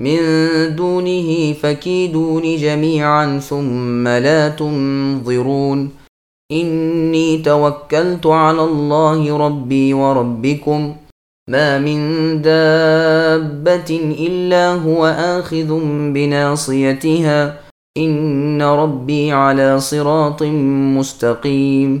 من دونه فكيدون جميعا ثم لا تنظرون. إني توكلت على الله ربي وربكم. ما من دابة إلا هو آخذ بناصيتها. إن ربي على صراط مستقيم.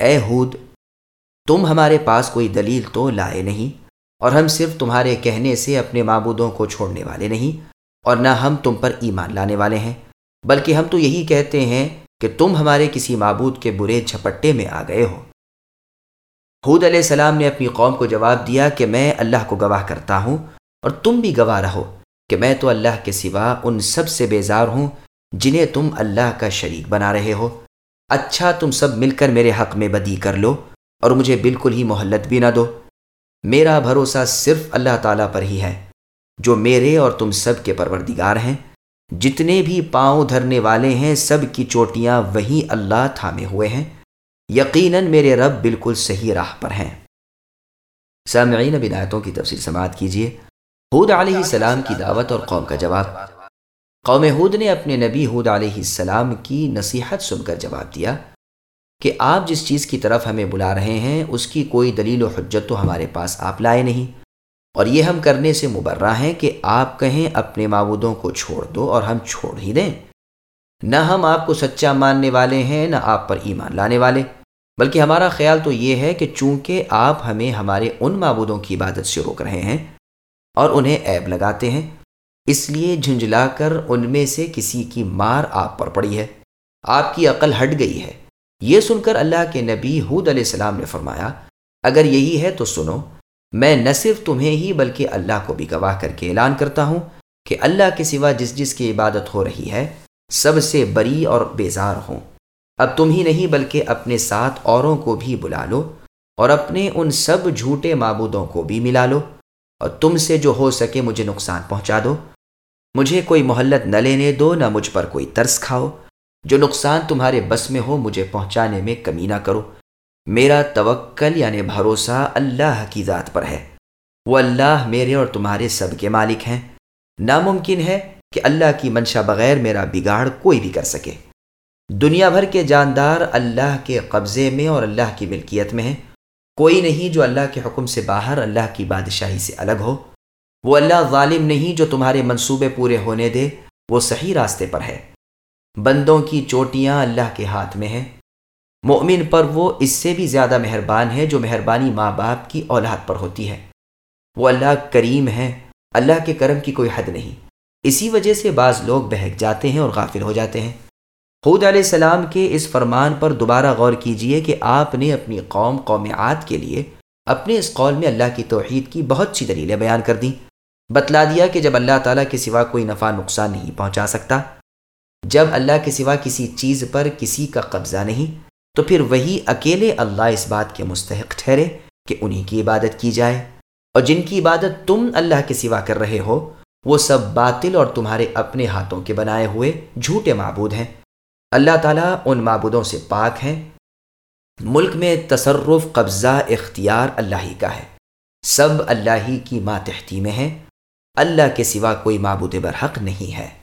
اے هود تم ہمارے پاس کوئی دلیل تو لائے نہیں، اور ہم صرف تمہارے کہنے سے اپنے معبودوں کو چھوڑنے والے نہیں، اور نہ ہم تم پر ایمان لانے والے ہیں، بلکہ ہم تو یہی کہتے ہیں کہ تم ہمارے کسی معبود کے برے جھپٹے میں آ گئے ہو۔ حود علیہ السلام نے اپنی قوم کو جواب دیا کہ میں اللہ کو گواہ کرتا ہوں، اور تم بھی گواہ رہو کہ میں تو اللہ کے سوا ان سب سے بیزار ہوں جنہیں تم اللہ کا شریک بنا رہے ہو۔ اچھا تم سب مل کر میرے حق میں بدی کر لو۔ اور مجھے بالکل ہی مہلت بھی نہ دو۔ میرا بھروسہ صرف اللہ تعالیٰ پر ہی ہے، جو میرے اور تم سب کے پروردگار ہیں۔ جتنے بھی پاؤں دھرنے والے ہیں، سب کی چوٹیاں وہی اللہ تھامے ہوئے ہیں۔ یقیناً میرے رب بالکل صحیح راہ پر ہیں۔ سامعین بدایتوں کی تفصیل سماعت کیجیے۔ حود علیہ السلام کی دعوت اور قوم کا جواب۔ قوم حود نے اپنے نبی حود علیہ السلام کی نصیحت سن کر جواب دیا۔ کہ آپ جس چیز کی طرف ہمیں بلا رہے ہیں، اس کی کوئی دلیل و حجت تو ہمارے پاس آپ لائے نہیں۔ اور یہ ہم کرنے سے مبرہ ہیں کہ آپ کہیں اپنے معبودوں کو چھوڑ دو اور ہم چھوڑ ہی دیں۔ نہ ہم آپ کو سچا ماننے والے ہیں، نہ آپ پر ایمان لانے والے۔ بلکہ ہمارا خیال تو یہ ہے کہ چونکہ آپ ہمیں ہمارے ان معبودوں کی عبادت سے روک رہے ہیں اور انہیں عیب لگاتے ہیں، اس لیے جھنجلا کر ان میں سے کسی کی مار آپ پر پڑی ہے۔ آپ کی عقل ہٹ گئی ہے۔ یہ سن کر اللہ کے نبی حود علیہ السلام نے فرمایا، اگر یہی ہے تو سنو، میں نہ صرف تمہیں ہی بلکہ اللہ کو بھی گواہ کر کے اعلان کرتا ہوں کہ اللہ کے سوا جس جس کی عبادت ہو رہی ہے، سب سے بری اور بیزار ہوں۔ اب تم ہی نہیں بلکہ اپنے ساتھ اوروں کو بھی بلا لو اور اپنے ان سب جھوٹے معبودوں کو بھی ملا لو اور تم سے جو ہو سکے مجھے نقصان پہنچا دو۔ مجھے کوئی مہلت نہ لینے دو، نہ مجھ پر کوئی ترس کھاؤ۔ جو نقصان تمہارے بس میں ہو مجھے پہنچانے میں کمی نہ کرو۔ میرا توکل یعنی بھروسہ اللہ کی ذات پر ہے۔ وہ اللہ میرے اور تمہارے سب کے مالک ہیں۔ ناممکن ہے کہ اللہ کی منشا بغیر میرا بگاڑ کوئی بھی کر سکے۔ دنیا بھر کے جاندار اللہ کے قبضے میں اور اللہ کی ملکیت میں ہیں۔ کوئی نہیں جو اللہ کے حکم سے باہر، اللہ کی بادشاہی سے الگ ہو۔ وہ اللہ ظالم نہیں جو تمہارے منصوبے پورے ہونے دے، وہ صحیح راستے پر ہے۔ بندوں کی چوٹیاں اللہ کے ہاتھ میں ہیں۔ مومن پر وہ اس سے بھی زیادہ مہربان ہے جو مہربانی ماں باپ کی اولاد پر ہوتی ہے۔ وہ اللہ کریم ہے، اللہ کے کرم کی کوئی حد نہیں۔ اسی وجہ سے بعض لوگ بہک جاتے ہیں اور غافل ہو جاتے ہیں۔ خود علیہ السلام کے اس فرمان پر دوبارہ غور کیجیے کہ آپ نے اپنی قوم قومیات کے لیے اپنے اس قول میں اللہ کی توحید کی بہت سی دلیلیں بیان کر دیں۔ بتلا دیا کہ جب اللہ تعالیٰ کے سوا کوئی نفع نقصان نہیں پہنچا سکتا جب اللہ کے سوا کسی چیز پر کسی کا قبضہ نہیں، تو پھر وہی اکیلے اللہ اس بات کے مستحق ٹھہرے کہ انہی کی عبادت کی جائے۔ اور جن کی عبادت تم اللہ کے سوا کر رہے ہو، وہ سب باطل اور تمہارے اپنے ہاتھوں کے بنائے ہوئے جھوٹے معبود ہیں۔ اللہ تعالیٰ ان معبودوں سے پاک ہیں۔ ملک میں تصرف، قبضہ، اختیار اللہ ہی کا ہے۔ سب اللہ ہی کی ماتحتی میں ہیں۔ اللہ کے سوا کوئی معبود برحق نہیں ہے۔